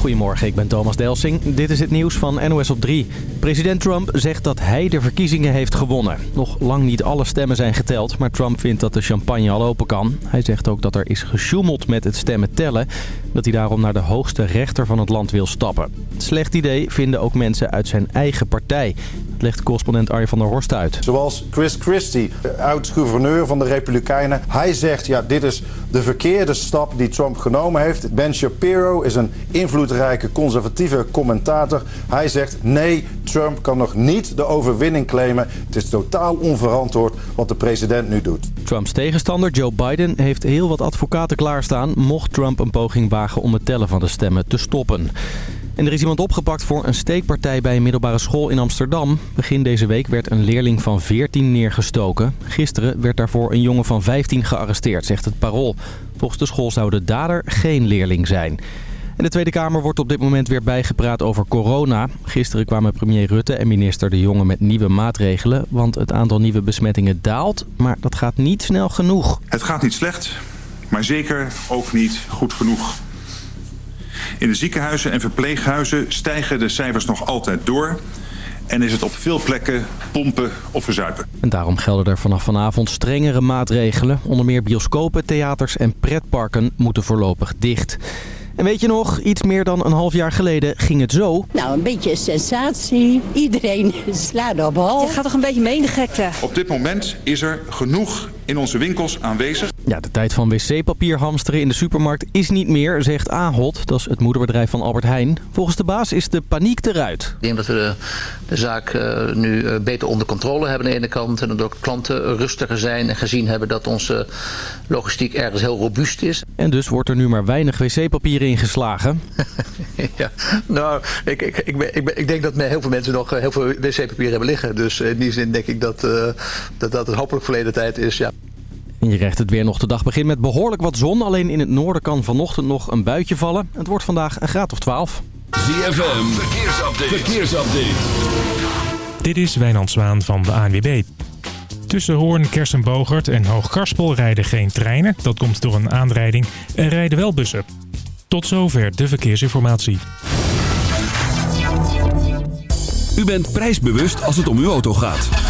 Goedemorgen, ik ben Thomas Delsing. Dit is het nieuws van NOS op 3. President Trump zegt dat hij de verkiezingen heeft gewonnen. Nog lang niet alle stemmen zijn geteld, maar Trump vindt dat de champagne al open kan. Hij zegt ook dat er is gesjoemeld met het stemmen tellen. Dat hij daarom naar de hoogste rechter van het land wil stappen. Slecht idee vinden ook mensen uit zijn eigen partij. Legt correspondent Arjen van der Horst uit. Zoals Chris Christie, oud-gouverneur van de Republikeinen. Hij zegt, ja, dit is de verkeerde stap die Trump genomen heeft. Ben Shapiro is een invloedrijke conservatieve commentator. Hij zegt, nee, Trump kan nog niet de overwinning claimen. Het is totaal onverantwoord wat de president nu doet. Trumps tegenstander Joe Biden heeft heel wat advocaten klaarstaan... mocht Trump een poging wagen om het tellen van de stemmen te stoppen. En er is iemand opgepakt voor een steekpartij bij een middelbare school in Amsterdam. Begin deze week werd een leerling van 14 neergestoken. Gisteren werd daarvoor een jongen van 15 gearresteerd, zegt het parool. Volgens de school zou de dader geen leerling zijn. En de Tweede Kamer wordt op dit moment weer bijgepraat over corona. Gisteren kwamen premier Rutte en minister De Jonge met nieuwe maatregelen... want het aantal nieuwe besmettingen daalt, maar dat gaat niet snel genoeg. Het gaat niet slecht, maar zeker ook niet goed genoeg. In de ziekenhuizen en verpleeghuizen stijgen de cijfers nog altijd door... en is het op veel plekken pompen of verzuipen. En daarom gelden er vanaf vanavond strengere maatregelen. Onder meer bioscopen, theaters en pretparken moeten voorlopig dicht. En weet je nog, iets meer dan een half jaar geleden ging het zo. Nou, een beetje sensatie. Iedereen slaat op hol. Je gaat toch een beetje mee in de gekte? Op dit moment is er genoeg in onze winkels aanwezig. Ja, de tijd van wc-papier hamsteren in de supermarkt is niet meer, zegt Ahold. Dat is het moederbedrijf van Albert Heijn. Volgens de baas is de paniek eruit. Ik denk dat we de, de zaak uh, nu uh, beter onder controle hebben aan de ene kant. En dat ook klanten rustiger zijn en gezien hebben dat onze logistiek ergens heel robuust is. En dus wordt er nu maar weinig wc-papier ingeslagen. ja, nou, ik, ik, ik, ben, ik, ben, ik denk dat heel veel mensen nog heel veel wc-papier hebben liggen. Dus in die zin denk ik dat uh, dat, dat het hopelijk verleden tijd is, ja. En je krijgt het weer nog de dag begin met behoorlijk wat zon. Alleen in het noorden kan vanochtend nog een buitje vallen. Het wordt vandaag een graad of 12. ZFM, verkeersupdate. verkeersupdate. Dit is Wijnand Zwaan van de ANWB. Tussen Hoorn, Kersenbogert en Hoogkarspel rijden geen treinen. Dat komt door een aanrijding. Er rijden wel bussen. Tot zover de verkeersinformatie. U bent prijsbewust als het om uw auto gaat.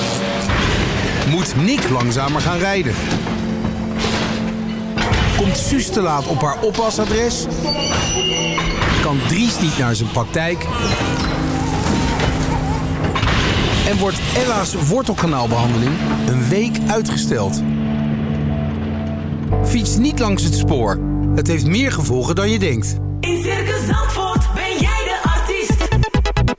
moet Nick langzamer gaan rijden. Komt Suus te laat op haar oppasadres? Kan Dries niet naar zijn praktijk? En wordt Ella's wortelkanaalbehandeling een week uitgesteld? Fiets niet langs het spoor. Het heeft meer gevolgen dan je denkt. In Circus Zandvoort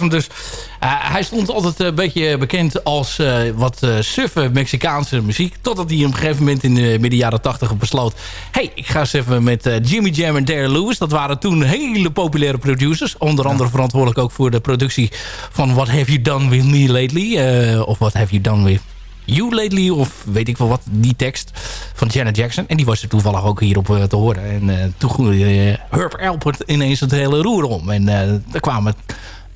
Hem dus. Uh, hij stond altijd een beetje bekend als uh, wat uh, suffe Mexicaanse muziek. Totdat hij op een gegeven moment in de midden jaren tachtig besloot... hey, ik ga eens even met Jimmy Jam en Dare Lewis. Dat waren toen hele populaire producers. Onder andere ja. verantwoordelijk ook voor de productie van What Have You Done With Me Lately? of What Have You Done With You Lately? Of weet ik wel wat, die tekst van Janet Jackson. En die was er toevallig ook hierop uh, te horen. En uh, toen groeide uh, Herb Alpert ineens het hele roer om. En daar kwamen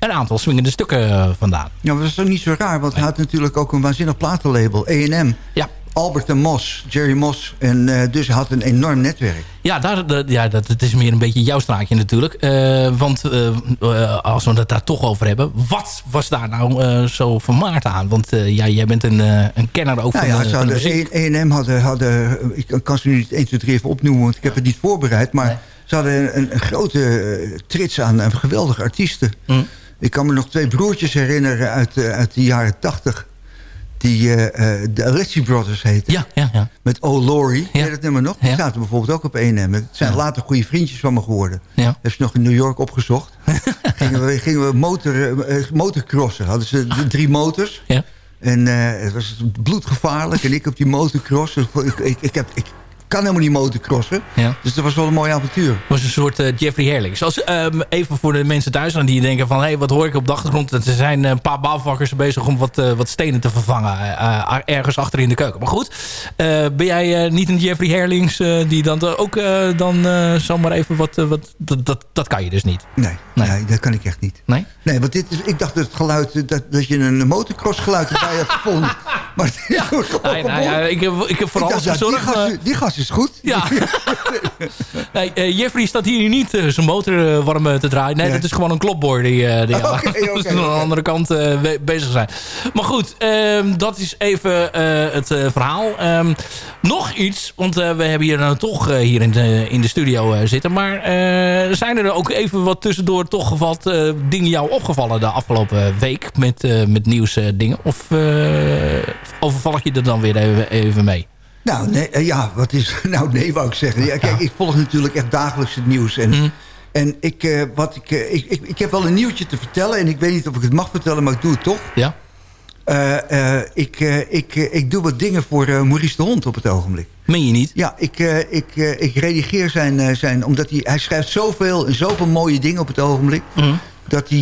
een aantal swingende stukken vandaan. Ja, maar dat is ook niet zo raar. Want hij had natuurlijk ook een waanzinnig platenlabel. A&M. Ja. Albert en Moss, Jerry Moss. En uh, dus had een enorm netwerk. Ja, daar, ja dat, dat, is meer een beetje jouw straatje natuurlijk. Uh, want uh, als we het daar toch over hebben... wat was daar nou zo vermaard aan? Want ja, jij bent een, een kenner ook nou van, ja, de, van de E&M hadden, hadden... Ik kan ze nu niet 1, 2, 3 even opnoemen... want ik heb het niet voorbereid. Maar nee. ze hadden een, een grote trits aan geweldige artiesten. Mm. Ik kan me nog twee broertjes herinneren uit, uit de jaren tachtig die uh, uh, de Alessi Brothers heette. Ja, ja, ja. Met Laurie, ja. dat nummer nog? Die Ja. zaten bijvoorbeeld ook op E&M. Het zijn Ja. later goede vriendjes van me geworden. Ja. Heb je nog in New York opgezocht. gingen we, gingen we motor, eh, motocrossen. Hadden ze drie motors. Ja. En eh, het was bloedgevaarlijk. En ik op die motocross. Ik, ik, ik, heb, ik kan helemaal niet motocrossen. Ja. Dus dat was wel een mooi avontuur. Het was een soort eh, Jeffrey Herling. Zoals, ehm, even voor de mensen thuis aan die denken van... hé, hey, wat hoor ik op de achtergrond? Er zijn eh, een paar bouwvakkers bezig om wat, eh, wat stenen te vervangen. ergens achter in de keuken. Maar goed, ben jij niet een Jeffrey Herlings... die dan ook dan zomaar even wat... wat dat, dat, dat kan je dus niet. Nee, nee. dat kan ik echt niet. Nee? Nee, want dit is, ik dacht dat het geluid... Dat, dat je een motocross geluid erbij had gevonden. Maar ja, Nee, nou ja, ik, heb, ik heb voor Ik alles dacht, gast, die gast is goed. Ja. nee, eh, Jeffrey staat hier niet eh, zijn motor eh, warm te draaien. Nee, Nee. dat is gewoon een klopboor die, die dus aan de andere kant be- bezig zijn. Maar goed, ehm, dat is even het verhaal. Ehm, nog iets, want we hebben hier nou toch hier in de, in de studio zitten. Maar zijn er ook even wat tussendoor toch wat dingen jou opgevallen de afgelopen week met, met nieuws eh, dingen? Of overval ik je er dan weer even, even mee? Nou, nee, eh, ja, wat is... Nou, nee, wou ik zeggen. Ja, kijk, ik volg natuurlijk echt dagelijks het nieuws. En, Mhm. en ik, eh, wat ik, eh, ik, ik, ik heb wel een nieuwtje te vertellen. En ik weet niet of ik het mag vertellen, maar ik doe het toch. Ja? Ik, ik, ik doe wat dingen voor Maurice de Hond op het ogenblik. Meen je niet? Ja, ik, ik, ik redigeer zijn... zijn omdat hij, hij schrijft zoveel en zoveel mooie dingen op het ogenblik... Mhm. dat hij...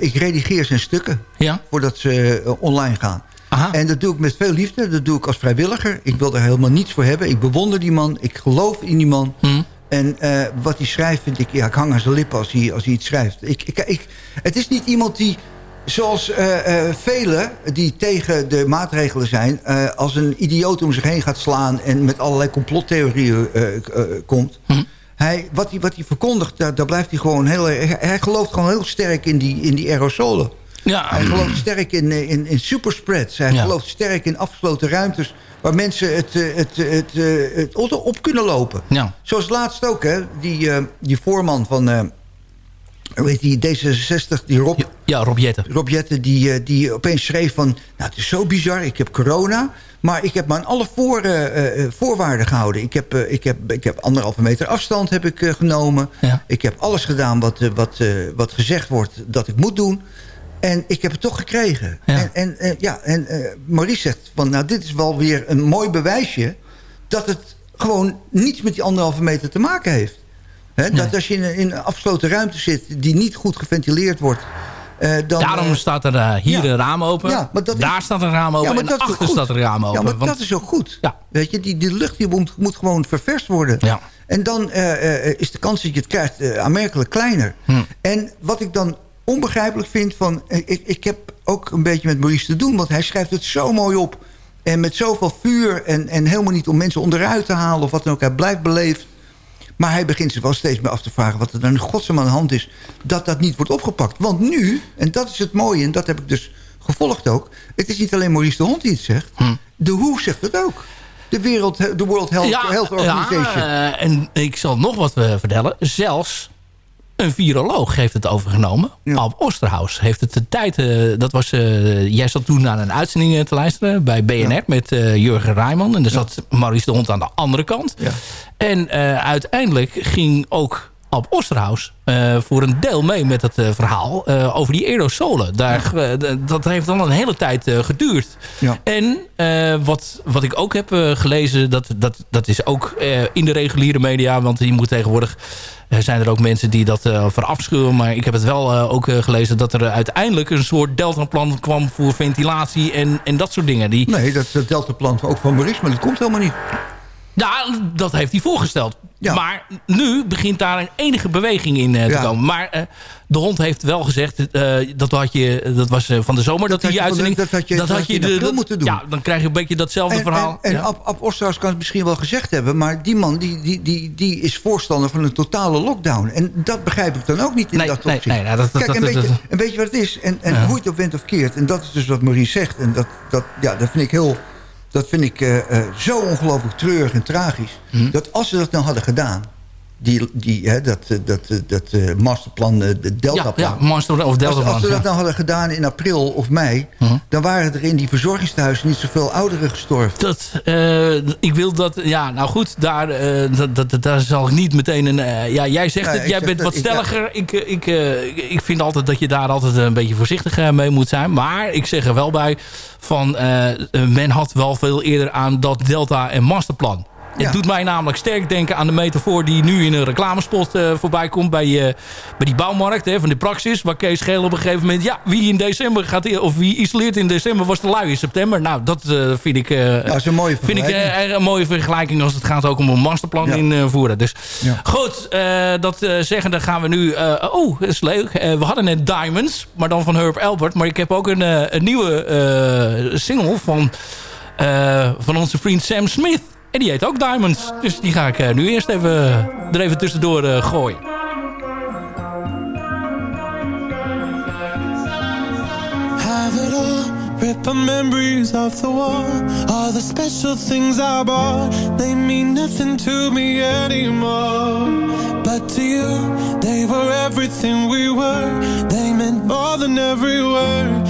ik redigeer zijn stukken Ja. voordat ze online gaan. Aha. En dat doe ik met veel liefde. Dat doe ik als vrijwilliger. Ik wil er helemaal niets voor hebben. Ik bewonder die man. Ik geloof in die man. Mhm. En eh, wat hij schrijft, vind ik... Ja, ik hang aan zijn lippen als hij, als hij iets schrijft. Ik, ik, ik, het is niet iemand die... Zoals eh, eh, velen die tegen de maatregelen zijn... als een idioot om zich heen gaat slaan... en met allerlei complottheorieën komt... Hij, wat, hij, wat hij verkondigt, daar, daar blijft hij gewoon heel... Hij, hij gelooft gewoon heel sterk in die, in die aerosolen. Ja. Hij gelooft sterk in, eh, in, in superspreads. Hij Ja. gelooft sterk in afgesloten ruimtes... waar mensen het, eh, het, eh, het, het op kunnen lopen. Ja. Zoals laatst ook, hè. Die, die voorman van... heet die, D66, die Rob... Ja, Rob Jetten. Rob Jetten, die, die opeens schreef van... Nou, het is zo bizar, ik heb corona... maar ik heb me aan alle voor, voorwaarden gehouden. Ik heb, ik, heb, ik heb anderhalve meter afstand heb ik, genomen. Ja. Ik heb alles gedaan wat, wat, wat gezegd wordt dat ik moet doen. En ik heb het toch gekregen. Ja. En, en, ja, en eh, Maurice zegt van... nou, dit is wel weer een mooi bewijsje... dat het gewoon niets met die anderhalve meter te maken heeft. Dat als je in een, in een afgesloten ruimte zit... die niet goed geventileerd wordt... eh, dan, Daarom eh, staat er hier ja. een raam open. Ja, maar dat is- Daar staat een raam open. En achter staat een raam open. Ja, maar want, dat is ook goed. Ja. Weet je, die, die lucht die moet, moet gewoon ververst worden. Ja. En dan is de kans dat je het krijgt aanmerkelijk kleiner. Hm. En wat ik dan onbegrijpelijk vind van... ik, ik heb ook een beetje met Maurice te doen... want hij schrijft het zo mooi op. En met zoveel vuur en, en helemaal niet om mensen onderuit te halen... of wat dan ook, hij blijft beleefd. Maar hij begint zich wel steeds meer af te vragen... wat er dan in godsnaam aan de hand is... dat dat niet wordt opgepakt. Want nu, en dat is het mooie... en dat heb ik dus gevolgd ook... het is niet alleen Maurice de Hond die het zegt. De Hoe zegt het ook. De, wereld, de World Health, Health Organization. Ja, eh, en ik zal nog wat eh, vertellen. Zelfs een viroloog heeft het overgenomen. Alp Osterhaus heeft het de tijd... eh, dat was, eh, jij zat toen naar een uitzending eh, te luisteren bij BNR... met eh, Jurgen Rijman. En er zat Maurice de Hond aan de andere kant. En uiteindelijk ging ook Alp Osterhaus eh, voor een deel mee met het eh, verhaal eh, over die aerosolen. Daar, dat heeft dan een hele tijd geduurd. Ja. En wat, wat ik ook heb gelezen, dat, dat, dat is ook in de reguliere media. Want je moet tegenwoordig, zijn er ook mensen die dat verafschuwen. Maar ik heb het wel ook gelezen dat er uiteindelijk een soort deltaplan kwam voor ventilatie en, en dat soort dingen. Die, Nee, dat het deltaplan ook van Maurice, maar dat komt helemaal niet. Ja, dat heeft hij voorgesteld. Maar nu begint daar een enige beweging in eh, te Ja. komen. Maar eh, de hond heeft wel gezegd, eh, dat, had je, dat was van de zomer, dat, had die uitzending... dat had je- dat had je de- dat- moeten doen. Ja, dan krijg je een beetje datzelfde En, verhaal. en, en Ja. Ab, Ab kan het misschien wel gezegd hebben... maar die man die, die, die, die is voorstander van een totale lockdown. En dat begrijp ik dan ook niet in Nee, dat nee, opzicht. nee, nou, dat- dat- Kijk, een, dat- beetje, dat- een beetje wat het is. En, en hoe je het op went of keert. En dat is dus wat Maurice zegt. En dat, dat, ja, dat vind ik heel... Dat vind ik eh, eh, zo ongelooflijk treurig en tragisch. Hm. Dat als ze dat nou hadden gedaan... Die, die, hè, dat, eh, dat, eh, dat eh, masterplan, de deltaplan. Ja, ja, master of deltaplan, Als, als ze dat nou hadden gedaan in april of mei... dan waren er in die verzorgingstehuizen niet zoveel ouderen gestorven. Dat, ik wil dat... Ja, nou goed, daar, dat, dat, daar zal ik niet meteen een... ja, jij zegt het, ik jij bent dat- wat ik- ja. stelliger. Ik, ik, eh, ik vind altijd dat je daar altijd een beetje voorzichtig mee moet zijn. Maar ik zeg er wel bij van... men had wel veel eerder aan dat Delta en Masterplan. Ja. Het doet mij namelijk sterk denken aan de metafoor die nu in een reclamespot eh, voorbij komt bij, eh, bij die bouwmarkt hè, van de Praxis. Waar Kees Geel op een gegeven moment, ja, wie in december gaat, of wie isoleert in december was de lui in september. Nou, dat eh, vind ik, dat is een mooie vind ik een mooie vergelijking als het gaat ook om een masterplan Ja. invoeren. Dus Ja. goed, dat eh zeggende gaan we nu, oh, dat is leuk. We hadden net Diamonds, maar dan van Herb Albert. Maar ik heb ook een, een nieuwe single van, van onze vriend Sam Smith. En die heet ook Diamonds. Dus die ga ik eh, nu eerst even, er even tussendoor eh, gooien. Rip our memories off the wall. All the special things I bought, they mean nothing to me anymore. But to you, they were everything we were. They meant more than every word.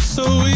so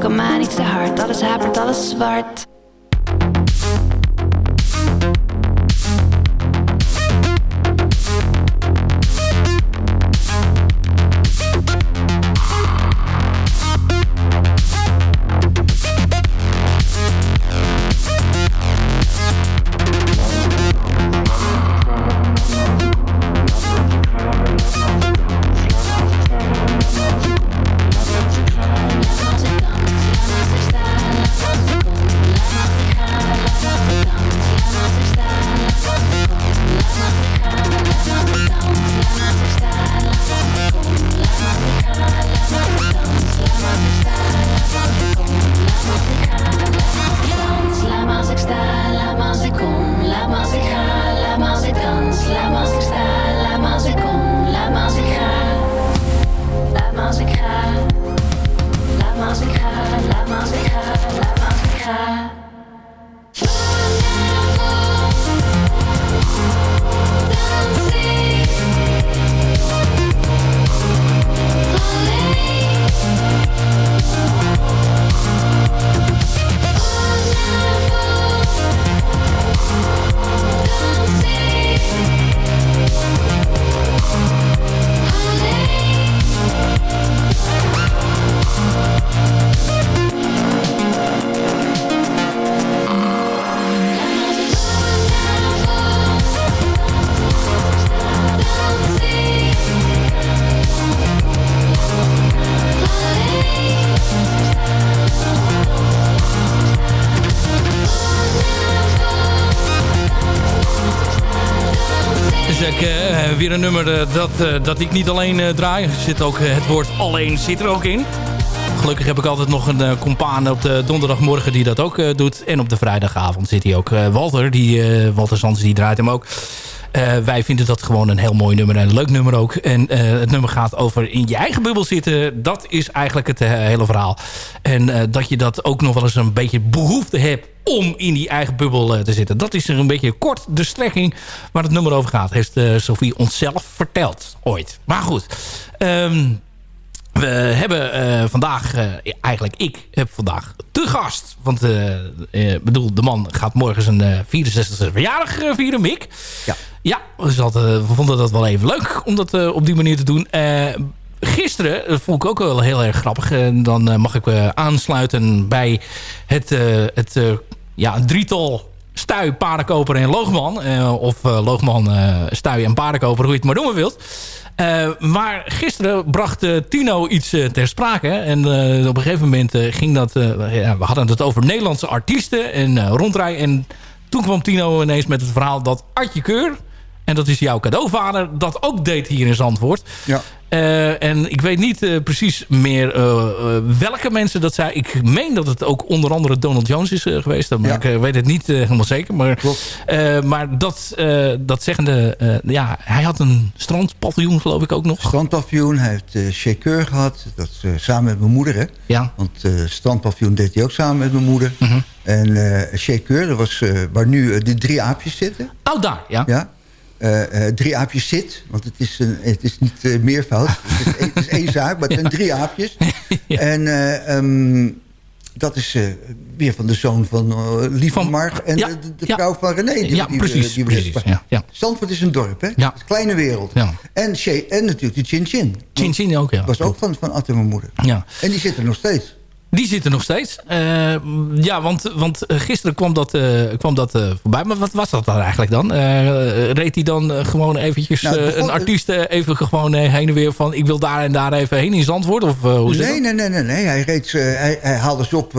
Kom maar mij niet te hard. Alles hapert, alles zwart. Dat, eh, dat ik niet alleen eh, draai. Er zit ook, eh, het woord alleen zit er ook in. Gelukkig heb ik altijd nog een uh, compaan op de donderdagmorgen die dat ook eh, doet. En op de vrijdagavond zit hij ook. Eh, Walter, die, eh, Walter Sands, die draait hem ook. Eh, wij vinden dat gewoon een heel mooi nummer en een leuk nummer ook. En eh, het nummer gaat over in je eigen bubbel zitten. Dat is eigenlijk het eh, hele verhaal. En dat je dat ook nog wel eens een beetje behoefte hebt om in die eigen bubbel te zitten. Dat is er een beetje kort de strekking waar het nummer over gaat. Heeft Sophie onszelf verteld ooit. Maar goed. Ehm, we hebben eh, vandaag, eh, eigenlijk ik heb vandaag te gast. Want eh, bedoel, de man gaat morgen zijn eh 64e verjaardag vieren, Mick. Ja. Ja, we, zaten, we vonden dat wel even leuk om dat op die manier te doen. Gisteren dat vond ik ook wel heel erg grappig. En dan mag ik aansluiten bij het, het ja, een drietal Stuy, Paardenkoper en Loogman. Of Loogman, eh Stuy en Paardenkoper, hoe je het maar noemen wilt. Eh, maar gisteren bracht eh, Tino iets eh, ter sprake. En op een gegeven moment ging dat... ja, we hadden het over Nederlandse artiesten en rondrijden. En toen kwam Tino ineens met het verhaal dat Artje Keur... en dat is jouw cadeauvader, dat ook deed hier in Zandvoort. Ja. Eh, en ik weet niet eh, precies meer eh, welke mensen dat zei. Ik meen dat het ook onder andere Donald Jones is geweest. Maar ik weet het niet helemaal zeker. Maar, maar dat, dat zeggende... ja, hij had een strandpaviljoen geloof ik ook nog. Strandpaviljoen, hij heeft Shaker gehad. Dat samen met mijn moeder, hè? Ja. Want strandpaviljoen deed hij ook samen met mijn moeder. Mhm. En Shaker, dat was waar nu de drie aapjes zitten. Oh, daar, ja. Ja. Eh, eh, drie aapjes zit, want het is, een, het is niet eh, meervoud. het, is, één- het is één zaak, maar het zijn drie aapjes. En eh, ehm, dat is eh, weer van de zoon van uh, Marg en ja, de, de vrouw van René. Die, Ja, die, precies, die ja, ja. Zandvoort is een dorp, hè? Ja. Een kleine wereld. Ja. En, en natuurlijk die Chin Chin. Chin Chin ook, ja. was ook van, van en mijn moeder. Ja. En die zit er nog steeds. Die zitten nog steeds. Eh, ja, want, want eh, gisteren kwam dat, eh, kwam dat voorbij. Maar wat was dat dan eigenlijk dan? Reed hij dan gewoon eventjes Nou, begon- een artiest even gewoon heen en weer van... ik wil daar en daar even heen in Zandvoort? Of hoe Nee, nee, nee, nee, nee. Hij, reed, hij, hij haalde ze op.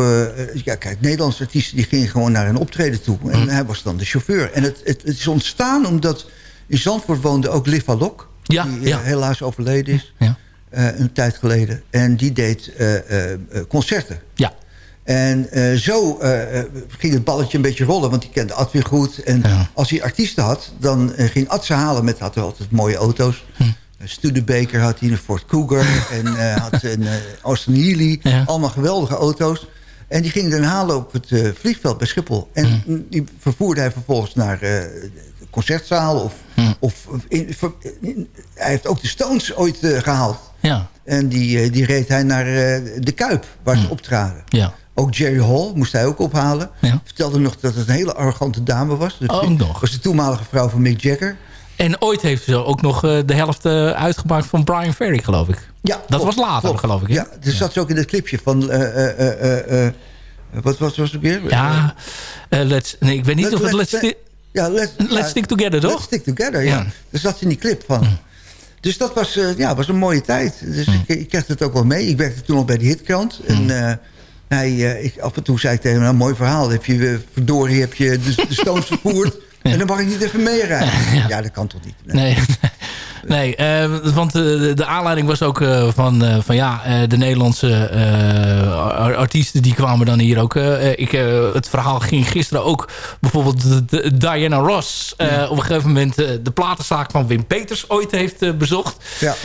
ja, kijk, Nederlandse artiesten die gingen gewoon naar een optreden toe. En Mhm. hij was dan de chauffeur. En het, het, het is ontstaan omdat in Zandvoort woonde ook Liv Alok. Ja, die ja. helaas overleden is. Ja. Eh, een tijd geleden. En die deed eh, eh, concerten. Ja. En zo ging het balletje een beetje rollen, want die kende Ad weer goed. En als hij artiesten had, dan ging Ad ze halen met had altijd mooie auto's. Hm. Studebaker had hij, een Ford Cougar en had een Austin Healey. Allemaal geweldige auto's. En die ging dan halen op het vliegveld bij Schiphol. En Hm. die vervoerde hij vervolgens naar de concertzaal. Of, Hm. of in, hij heeft ook de Stones ooit eh, gehaald. Ja. En die, eh, die reed hij naar eh, de Kuip, waar ze optraden. Ja. Ook Jerry Hall moest hij ook ophalen. Vertelde nog dat het een hele arrogante dame was. Dat Ook nog. was de toenmalige vrouw van Mick Jagger. En ooit heeft ze ook nog eh, de helft uitgemaakt van Brian Ferry, geloof ik. Ja, dat klopt, was later, klopt. geloof ik. hè? Ja, dus zat ze ook in het clipje van... wat was was het weer? Ja, let's, nee, ik weet niet of het Let's, ja, let's, Let's ja, Stick Together, toch? Let's Stick Together, ja. Ja. Zat ze in die clip van. Dus dat was, eh, ja, was een mooie tijd. Dus ik, ik kreeg het ook wel mee. Ik werkte toen al bij de hitkrant. En eh, hij, eh, ik, af en toe zei ik tegen hem, nou, mooi verhaal. Heb je, verdorie, heb je de, de Stones vervoerd. En dan mag ik niet even meerijden. Ja, dat kan toch niet? Nee, nee eh, want eh, de, de aanleiding was ook eh, van, van ja, de Nederlandse ar- artiesten die kwamen dan hier ook. ik, het verhaal ging gisteren ook bijvoorbeeld de, de- Diana Ross op een gegeven moment de platenzaak van Wim Peters ooit heeft bezocht. Ja.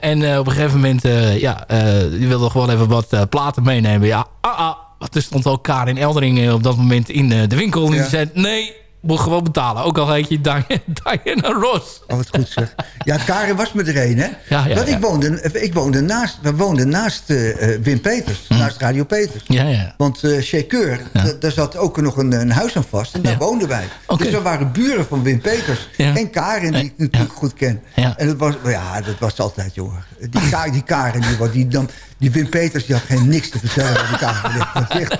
En op een gegeven moment, ja, die wilde gewoon even wat platen meenemen. Ja, ah, ah. Er stond ook Karin Eldering op dat moment in de winkel. En Ja. die zei, nee, moet gewoon betalen. Ook al heet je Diana, Ross. Oh, wat goed zeg. Ja, Karen was me er een, hè? Ja, ja, Want ja. Ik, woonde, ik woonde naast, we woonden naast eh, Wim Peters, naast Radio Peters. Ja, ja. Want da- daar zat ook nog een, een huis aan vast en daar woonden wij. Dus we waren buren van Wim Peters. Ja. En Karen, die ik natuurlijk goed ken. Ja. En dat was, ja, dat was altijd, jongen. Die, die Karen, die, die, dan, die Wim Peters, die had geen niks te vertellen die Karen. Dat echt...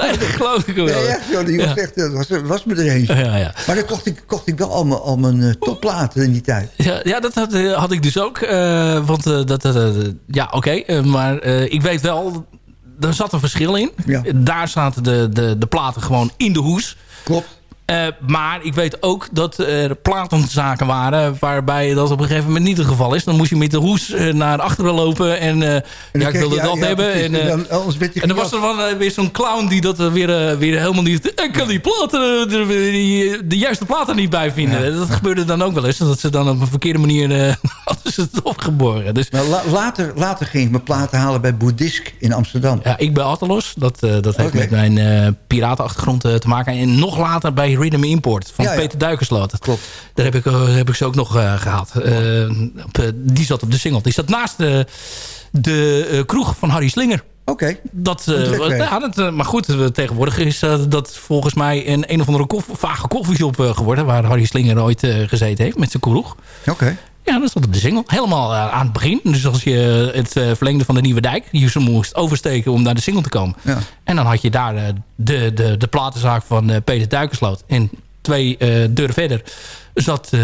Nee, dat geloof ik wel. Nee, echt, joh, die was Ja. echt, dat was, was me er eentje. Ja, ja. Maar dan kocht ik, kocht ik wel al mijn, al mijn eh, topplaten in die tijd. Ja, ja dat had, eh, had ik dus ook. eh, want eh, dat, eh, ja, oké. eh, maar eh, ik weet wel, er zat een verschil in. Daar zaten de, de, de platen gewoon in de hoes. Klopt. Eh, maar ik weet ook dat er platenzaken waren... waarbij dat op een gegeven moment niet het geval is. Dan moest je met de hoes eh, naar achteren lopen. En, eh, ja, ik wilde dat ja, hebben. En, En dan- en dan was er van, weer zo'n clown die dat weer, weer helemaal niet... Ik kan die platen, de, juiste platen niet bij vinden. Dat gebeurde dan ook wel eens. Dat ze dan op een verkeerde manier hadden ze het opgeborgen. Dus, Nou, la- later, later ging ik mijn platen halen bij Boeddhisk in Amsterdam. ja, ik ben Attelos. Dat, dat heeft met mijn piratenachtergrond te maken. En nog later bij Rhythm Import van Ja, ja. Peter Duikersloot. Klopt. Daar heb ik, eh, heb ik ze ook nog eh, gehaald. Eh, op, die zat op de single. Die zat naast de, de kroeg van Harry Slinger. Oké. Dat, drukwerk. ja, dat, maar goed, tegenwoordig is dat volgens mij een een of andere koff, vage koffieshop eh, geworden... waar Harry Slinger ooit gezeten heeft met zijn kroeg. Oké. Ja, dat stond op de single. Helemaal eh, aan het begin. Dus als je het eh, verlengde van de Nieuwe Dijk... je ze moest oversteken om naar de single te komen. Ja. En dan had je daar eh, de, de, de platenzaak van eh, Peter Duikersloot. En twee eh, deuren verder zat eh,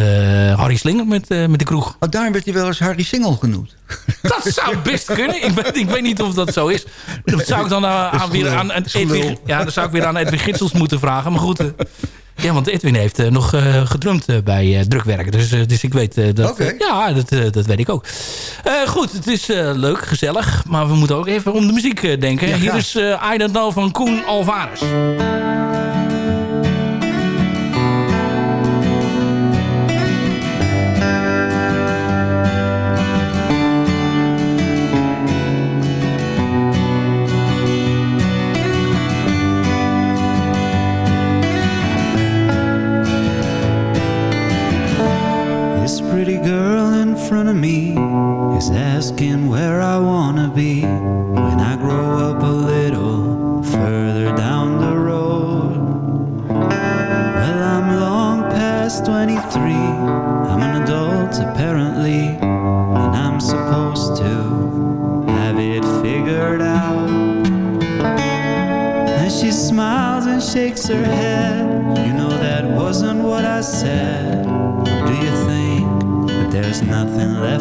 Harry Slinger met, eh, met de kroeg. Oh, daarom werd hij wel eens Harry Single genoemd. Dat zou best kunnen. Ik weet, ik weet niet of dat zo is. Dat zou ik dan eh, aan, weer aan, aan Edwin, ja, dan zou ik weer aan Edwin Gitsels moeten vragen. Maar goed, eh, ja, want Edwin heeft eh, nog eh, gedrumd eh, bij eh, drukwerk. Dus, dus ik weet dat... Ja, dat, dat weet ik ook. Goed, het is leuk, gezellig. Maar we moeten ook even om de muziek denken. Ja, Hier is I Don't Know van Koen Alvarez. Pretty girl in front of me is asking where I wanna be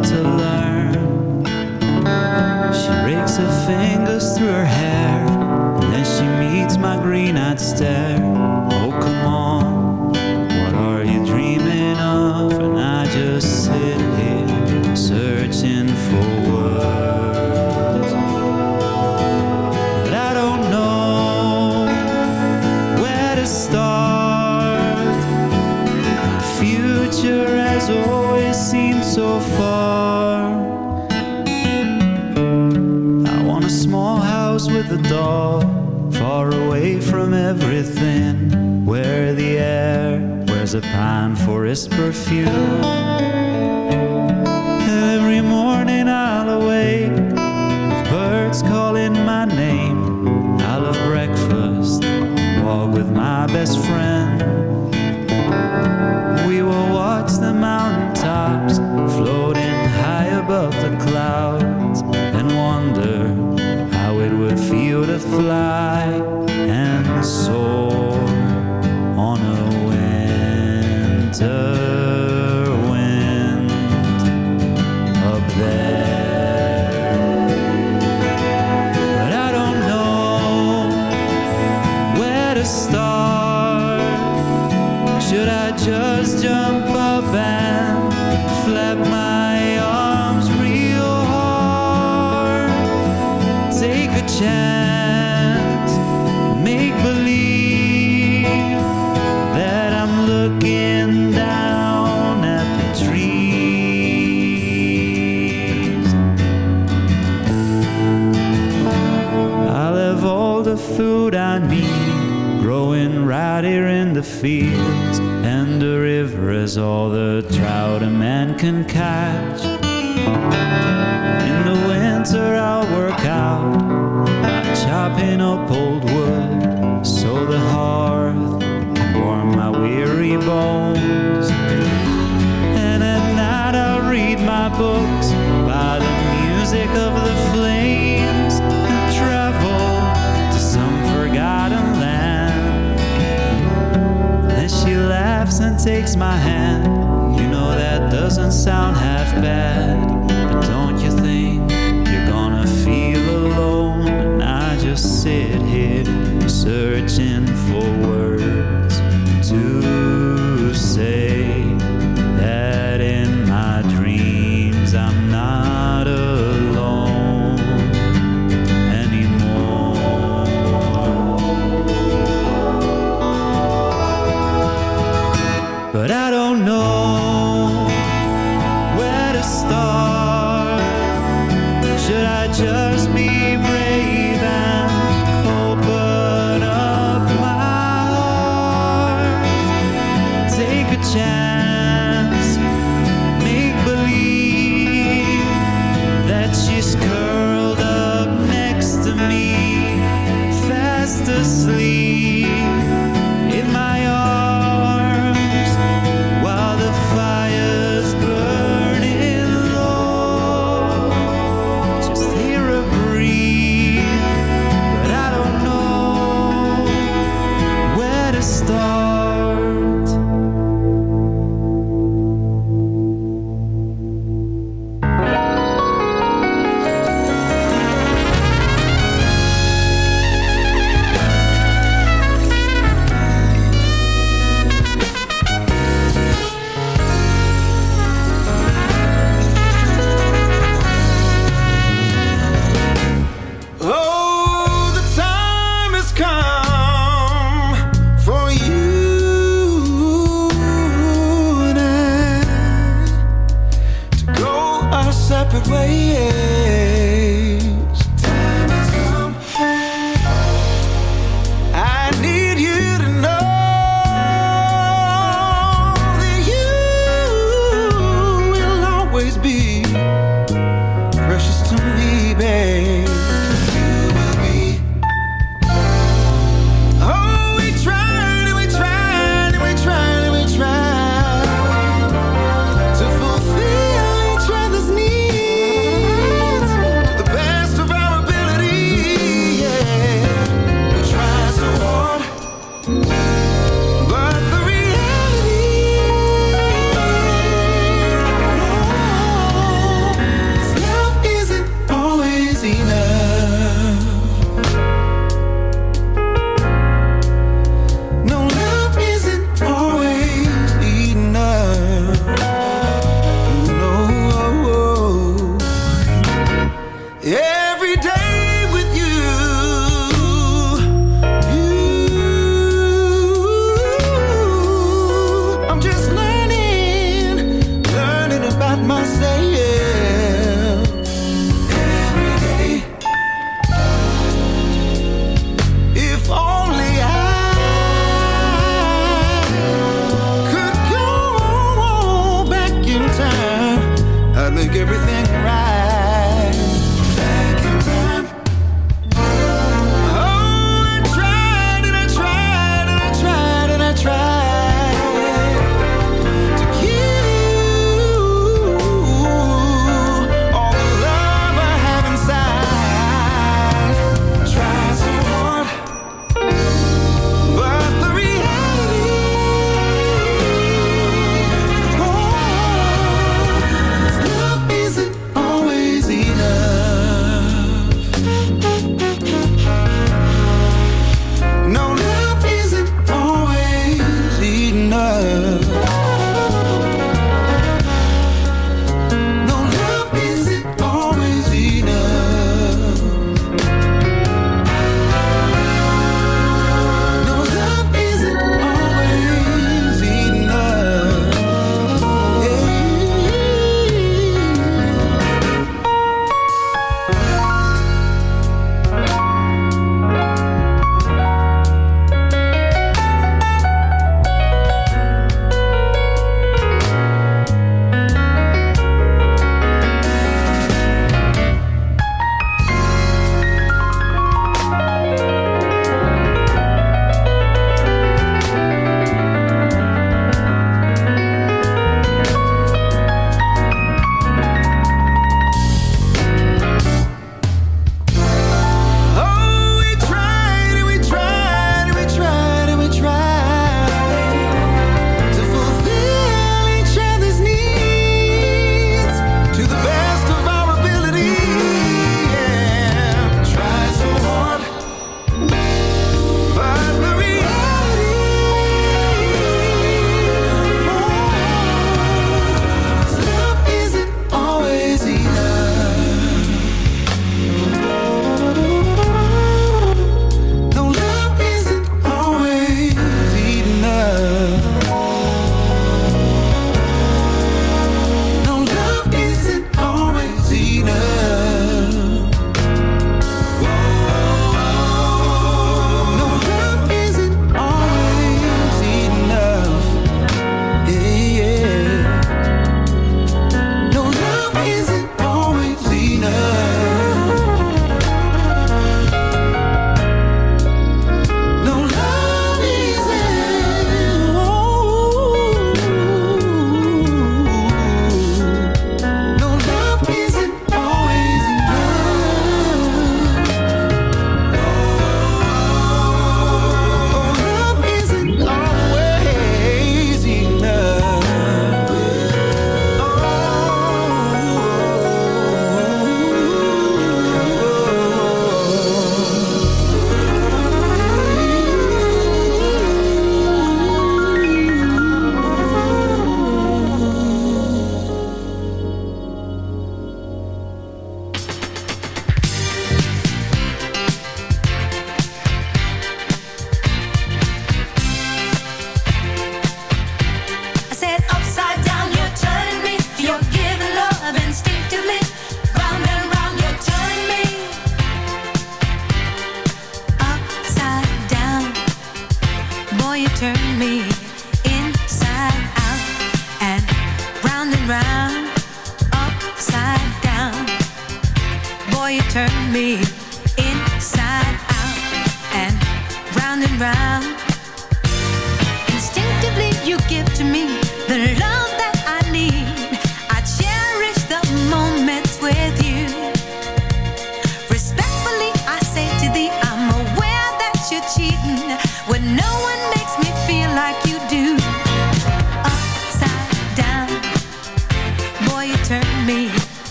to learn? She rakes her fingers crisp perfume.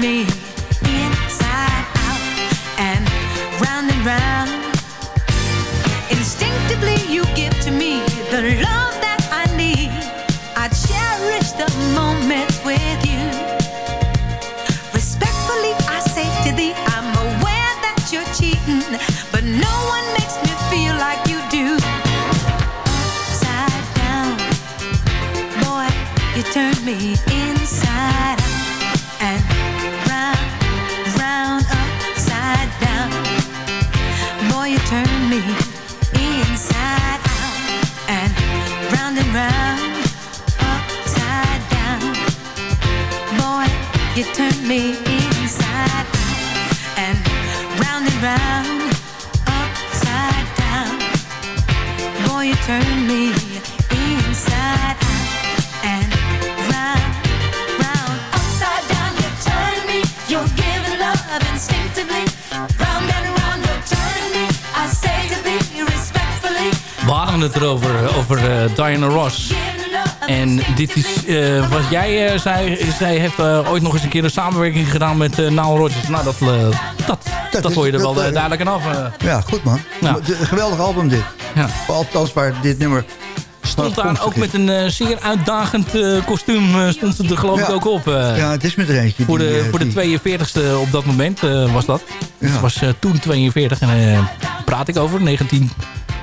Me En dit is eh, wat jij eh, zei. Zij heeft eh, ooit nog eens een keer een samenwerking gedaan met uh, Nile Rodgers. Nou, dat, dat, dat, is- hoor je er dat, wel duidelijk aan af. Ja, goed man. Geweldig album dit. Ja. Althans waar dit nummer... Stond daar ook met een zeer uitdagend kostuum stond ze er geloof ik ook op. Ja, het is met er eentje. Voor de, voor de die- 42e op dat moment was dat. Het was toen 42 en eh, praat ik over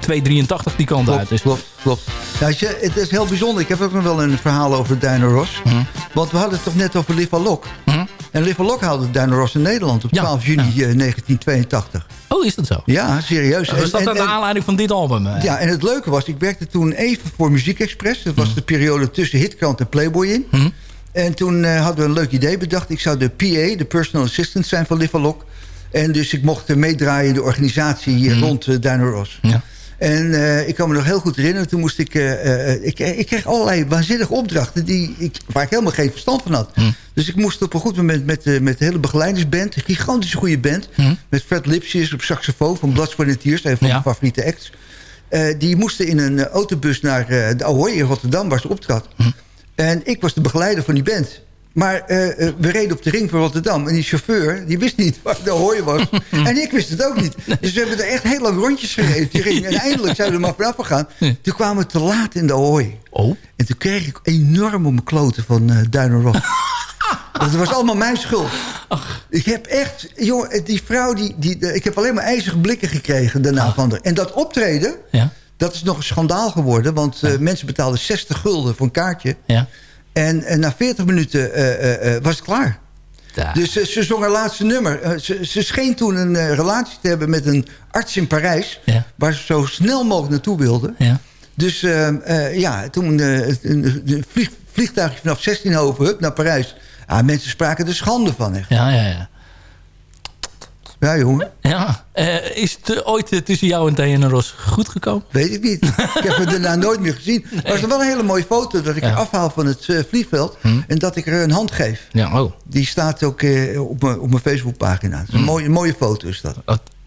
1983 die kant Klopt, uit. Dus. klopt, klopt. Ja, je, het is heel bijzonder. Ik heb ook nog wel een verhaal over Diana Ross. Mhm. Want we hadden het toch net over Liva Lok. En Liva Lok haalde Diana Ross in Nederland op 12 juni eh, 1982. Oh, is dat zo? Ja, serieus. Was En- dat en- aan de aanleiding van dit album? eh? Ja, en het leuke was, ik werkte toen even voor Muziek Express. Dat Mhm. was de periode tussen Hitkrant en Playboy in. En toen eh, hadden we een leuk idee bedacht. Ik zou de PA, de personal assistant zijn van Liva Lok. En dus ik mocht eh, meedraaien in de organisatie hier Mhm. rond uh, Diana Ross. En eh, ik kan me nog heel goed herinneren, toen moest ik... eh, eh, ik, ik kreeg allerlei waanzinnige opdrachten die ik, waar ik helemaal geen verstand van had. Dus ik moest op een goed moment met, met de hele begeleidingsband... een gigantische goede band... met Fred Lipsius op saxofoon van Blood, Sweat and Tears... een van mijn favoriete acts. Die moesten in een autobus naar de Ahoy in Rotterdam, waar ze optrad. En ik was de begeleider van die band. Maar eh, eh, we reden op de ring van Rotterdam. En die chauffeur, die wist niet waar de Ahoy was. en ik wist het ook niet. Dus we hebben er echt heel lang rondjes gereden, die ring. En eindelijk zijn we er maar vanaf gegaan. Toen kwamen we te laat in de Ahoy. Oh. En toen kreeg ik enorm om mijn kloten van eh Duiner Ross. Dat was allemaal mijn schuld. Ik heb echt... Jongen, die vrouw, die, die, ik heb alleen maar ijzige blikken gekregen daarna van haar. En dat optreden, Ja. dat is nog een schandaal geworden. Want eh, mensen betaalden 60 gulden voor een kaartje. Ja. En, en na 40 minuten eh, eh, eh, was het klaar. Dus ze zong haar laatste nummer. Ze, ze scheen toen een relatie te hebben met een arts in Parijs... waar ze zo snel mogelijk naartoe wilde. Ja. Dus ja, toen een vlieg, vliegtuigje vanaf 16 hup, naar Parijs. Ah, mensen spraken er schande van, echt. Ja, ja, ja. Ja, jongen. Ja. Eh, is het eh, ooit eh, tussen jou en Diana Ross goed gekomen? Weet ik niet. ik heb haar daarna nooit meer gezien. Maar het is wel een hele mooie foto dat ik afhaal van het vliegveld... en dat ik haar een hand geef. Ja, oh. Die staat ook op mijn op mijn Facebookpagina. Het een mooie, een mooie foto is dat.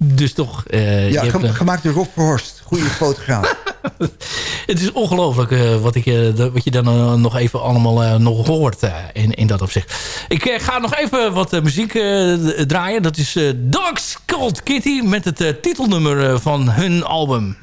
Dus toch... eh, ja, je ge- hebt, eh, gemaakt door Rob Verhorst. Goede fotograaf. Het is ongelooflijk eh, wat, ik, wat je dan nog even allemaal nog hoort in, in dat opzicht. Ik ga nog even wat muziek draaien. Dat is Dogs Cold Kitty met het titelnummer van hun album.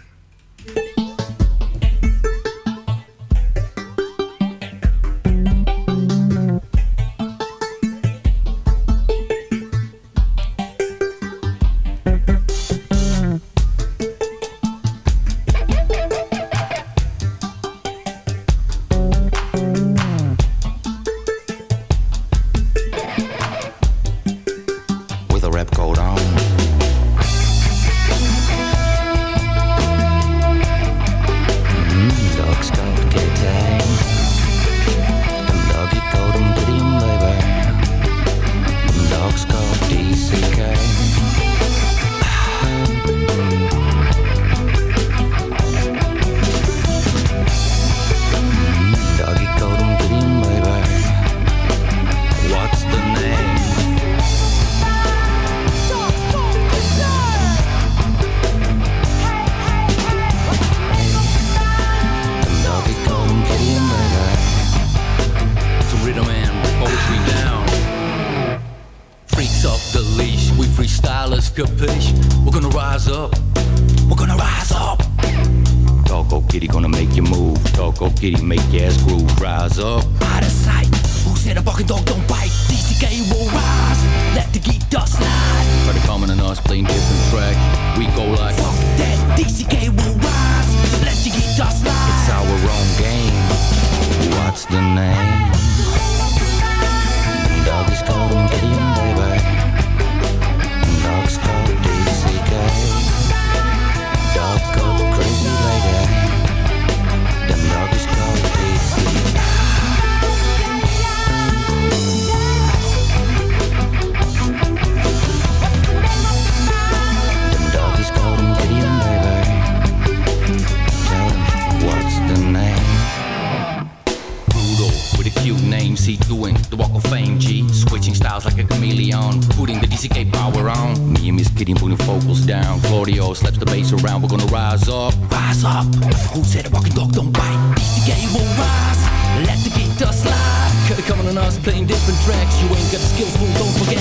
Rise up. Rise up, who said a walking dog don't bite? DCK will rise, let the guitar slide. Coulda coming on us playing different tracks, you ain't got the skills, fool, don't forget.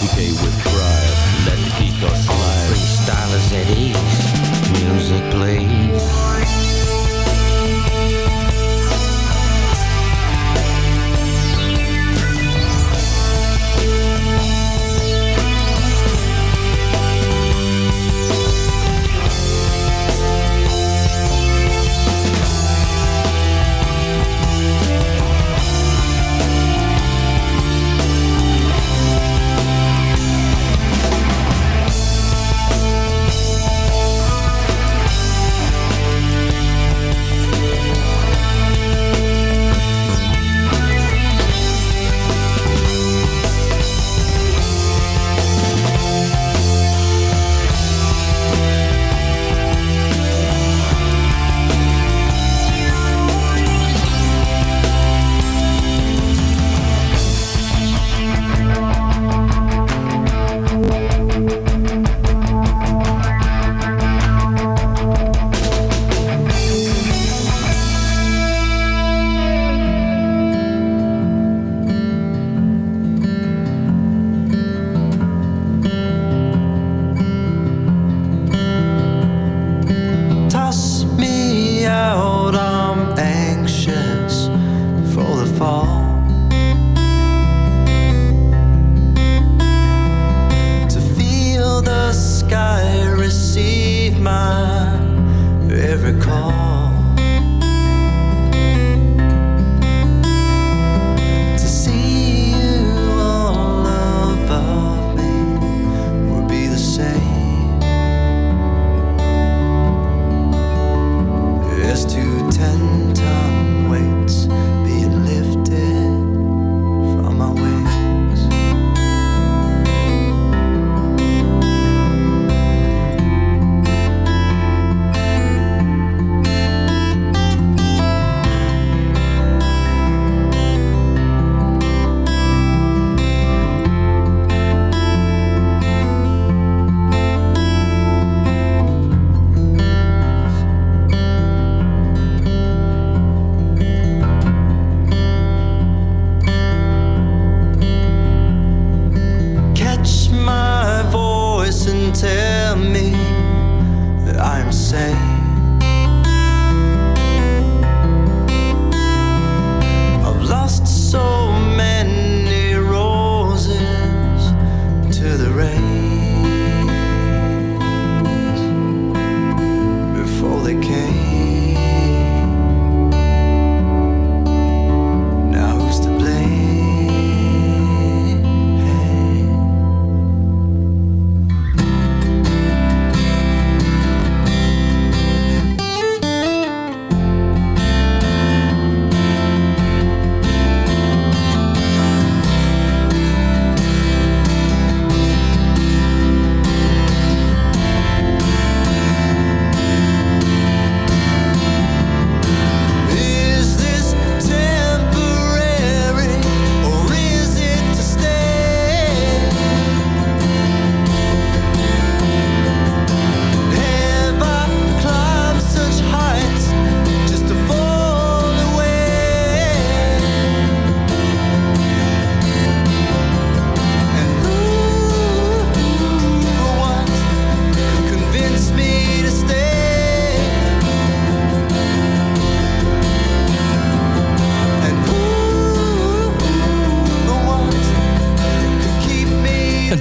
DK with pride. Let the guitar slide. Freestylers at ease.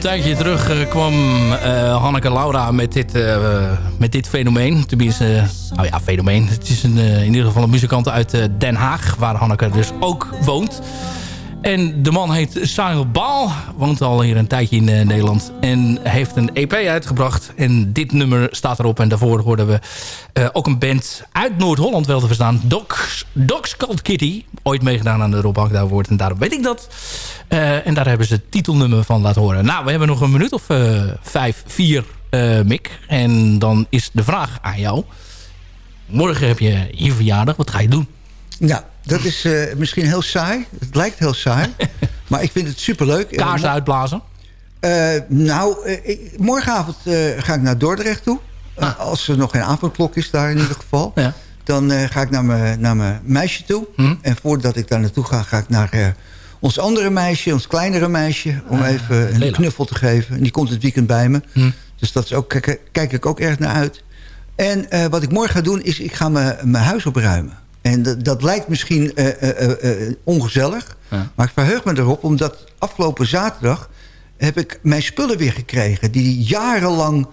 Tijdje terug eh, kwam eh, Hanneke Laura met dit, eh, met dit fenomeen. Tenminste, nou ja, fenomeen. Het is een, in ieder geval een muzikant uit Den Haag, waar Hanneke dus ook woont. En de man heet Sahil Baal, woont al hier een tijdje in eh, Nederland. En heeft een EP uitgebracht. En dit nummer staat erop. En daarvoor hoorden we eh, ook een band uit Noord-Holland wel te verstaan. Docs, Docs Called Kitty. Ooit meegedaan aan de Rob Award. En daarom weet ik dat. Eh, en daar hebben ze het titelnummer van laten horen. Nou, we hebben nog een minuut of vijf, vier, Mick. En dan is de vraag aan jou. Morgen heb je je verjaardag. Wat ga je doen? Nou, dat is eh, misschien heel saai. Het lijkt heel saai. maar ik vind het superleuk. Kaarsen uitblazen? Eh, nou, eh, ik- morgenavond eh, ga ik naar Dordrecht toe. Eh, als er nog geen avondklok is daar in ieder geval. Dan eh, ga ik naar mijn, naar mijn meisje toe. En voordat ik daar naartoe ga, ga ik naar eh, ons andere meisje, ons kleinere meisje. Om even een Lela. knuffel te geven. En die komt het weekend bij me. Dus dat is ook, kijk, kijk ik ook erg naar uit. En eh, wat ik morgen ga doen, is ik ga mijn huis opruimen. En dat, dat lijkt misschien eh, eh, eh, ongezellig. Maar ik verheug me erop, omdat afgelopen zaterdag... heb ik mijn spullen weer gekregen... die jarenlang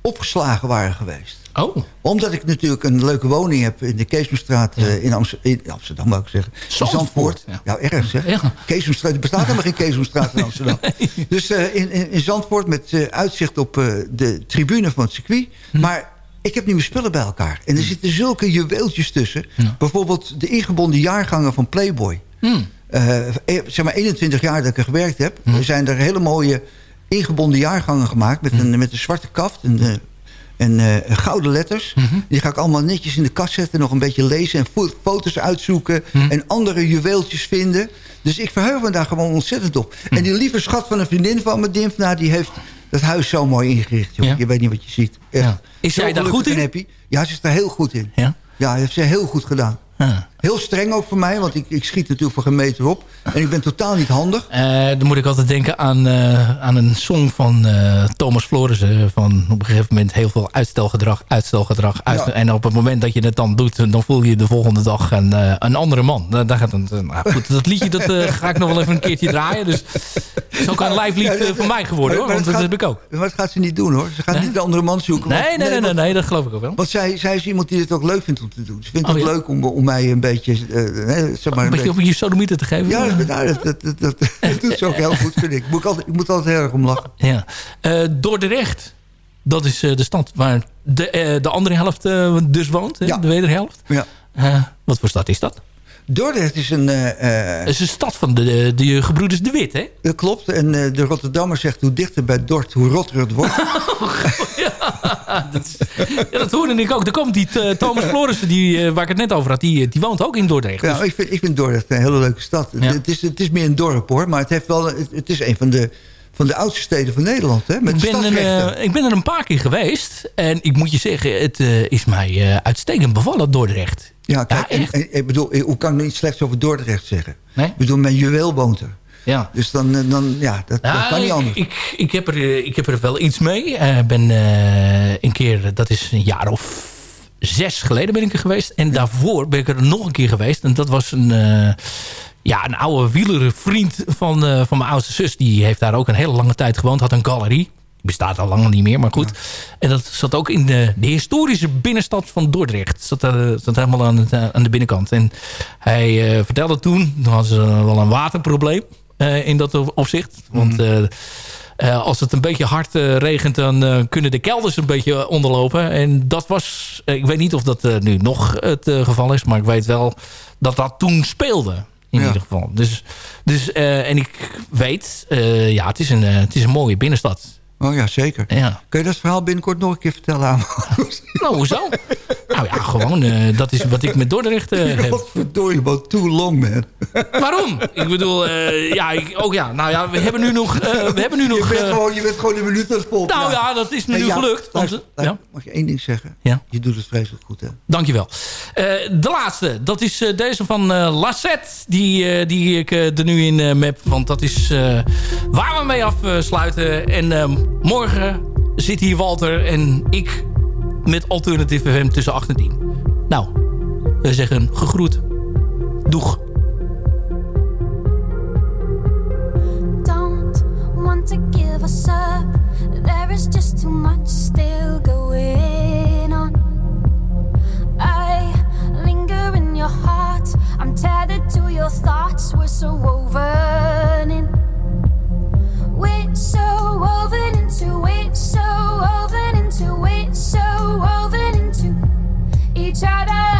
opgeslagen waren geweest. Oh. Omdat ik natuurlijk een leuke woning heb in de Keesomstraat eh, in, Amst- in Amsterdam, wou ik zeggen. In Zandvoort, Ja, nou, erg zeg. Keesomstraat, er bestaat helemaal geen Keesomstraat in Amsterdam. Dus in, in, in Zandvoort met uitzicht op de tribune van het circuit. Maar ik heb nu mijn spullen bij elkaar. En er zitten zulke juweeltjes tussen. Bijvoorbeeld de ingebonden jaargangen van Playboy. Eh, eh, zeg maar 21 jaar dat ik er gewerkt heb... er zijn er hele mooie ingebonden jaargangen gemaakt... met, een, met een zwarte kaft en, eh, en gouden letters. Die ga ik allemaal netjes in de kast zetten... nog een beetje lezen en fo- foto's uitzoeken... en andere juweeltjes vinden. Dus ik verheug me daar gewoon ontzettend op. En die lieve schat van een vriendin van me, Dimfna... die heeft dat huis zo mooi ingericht. Joh. Je weet niet wat je ziet. Echt. Is Zo zij daar goed in? Happy. Ja, ze is daar heel goed in. Ja? Ja, heeft ze heel goed gedaan. Heel streng ook voor mij, want ik, ik schiet natuurlijk voor geen meter op. En ik ben totaal niet handig. Eh, dan moet ik altijd denken aan, eh, aan een song van eh, Thomas Florissen. Van op een gegeven moment heel veel uitstelgedrag, uitstelgedrag. uitstel- Ja. En op het moment dat je het dan doet, dan voel je de volgende dag een, een andere man. Daar, gaat eh, nou goed, dat liedje dat, ga ik nog wel even een keertje draaien. Dus het is ook een live lied Ja, eh, van mij geworden hoor, want dat gaat- heb ik ook. Maar dat gaat ze niet doen hoor. Ze gaat Nee? niet de andere man zoeken. Nee, want- nee, nee, nee, want- nee, dat geloof ik ook wel. Want zij, zij is iemand die het ook leuk vindt om te doen. Ze vindt Oh, het ja? leuk om, om mij een beetje... eh, hè, zeg maar, Een beetje op je sodomieten te geven. Ja, nou, dat, dat, dat, doet ze ook heel goed, vind ik. Moet ik, altijd, ik moet altijd heel erg om lachen. Ja. Eh, Dordrecht, dat is de stad waar de, de andere helft dus woont. Hè? De wederhelft. Ja. Wat voor stad is dat? Dordrecht is een... eh, eh, Het is een stad van de, de, de gebroeders De Wit, hè? Dat klopt. En eh, de Rotterdammer zegt hoe dichter bij Dort, hoe rotter het wordt. Ja, dat hoorde ik ook. Er komt die eh, Thomas Florissen, die, eh, waar ik het net over had, die, die woont ook in Dordrecht. Ja, ik vind, ik vind Dordrecht een hele leuke stad. Het, is, het is meer een dorp hoor, maar het, heeft wel, het, het is een van de, van de oudste steden van Nederland. Hè, met ik, ben stadsrechten. eh, ik ben er een paar keer geweest. En ik moet je zeggen, het eh, is mij eh, uitstekend bevallen, Dordrecht. Ja, kijk, en- en- ik bedoel, hoe kan ik nou iets slechts over Dordrecht zeggen? Ik bedoel, mijn juweel woont er. Ja. Dus dan, dan ja, dat, dat Nou, kan niet anders. Ik, ik, heb er, ik heb er wel iets mee. Ik ben een keer, dat is een jaar of zes geleden ben ik er geweest. En daarvoor ben ik er nog een keer geweest. En dat was een, ja, een oude wielervriend van, eh, van mijn oudste zus. Die heeft daar ook een hele lange tijd gewoond. Had een galerie. Bestaat al lang niet meer, maar goed. En dat zat ook in de, de historische binnenstad van Dordrecht. Zat, eh, zat helemaal aan, het, eh, aan de binnenkant. En hij vertelde toen, toen hadden ze wel een waterprobleem in dat opzicht. Want Mhm. als het een beetje hard regent, dan kunnen de kelders een beetje onderlopen. En dat was, ik weet niet of dat nu nog het geval is, maar ik weet wel dat dat toen speelde. In Ja. ieder geval. Dus, dus, eh, en ik weet, eh, ja, het is, een, eh, het is een mooie binnenstad. Oh ja, zeker. Ja. Kun je dat verhaal binnenkort nog een keer vertellen aan me? Nou, hoezo? nou ja, gewoon, eh, dat is wat ik met Dordrecht eh, heb. Godverdorie, but too long, man. Waarom? Ik bedoel, eh, ja, ik, ook ja, nou ja, we hebben nu nog... eh, we hebben nu nog je, bent gewoon, je bent gewoon een minuut het vol. Nou ja, dat is me nu gelukt, want, luister, luister, ja. Mag je één ding zeggen? Ja. Je doet het vreselijk goed, hè? Dankjewel. De laatste, dat is deze van Lassette. Die, die ik er nu in map. Want dat is waar we mee afsluiten. En eh, morgen zit hier Walter en ik met Alternative FM tussen 8 en 10. Nou, we zeggen gegroet. Doeg. don't want to give us up. There is just too much still going on. I linger in your heart. I'm tethered to your thoughts. We're so woven in. So woven into. So woven into. So woven into each other.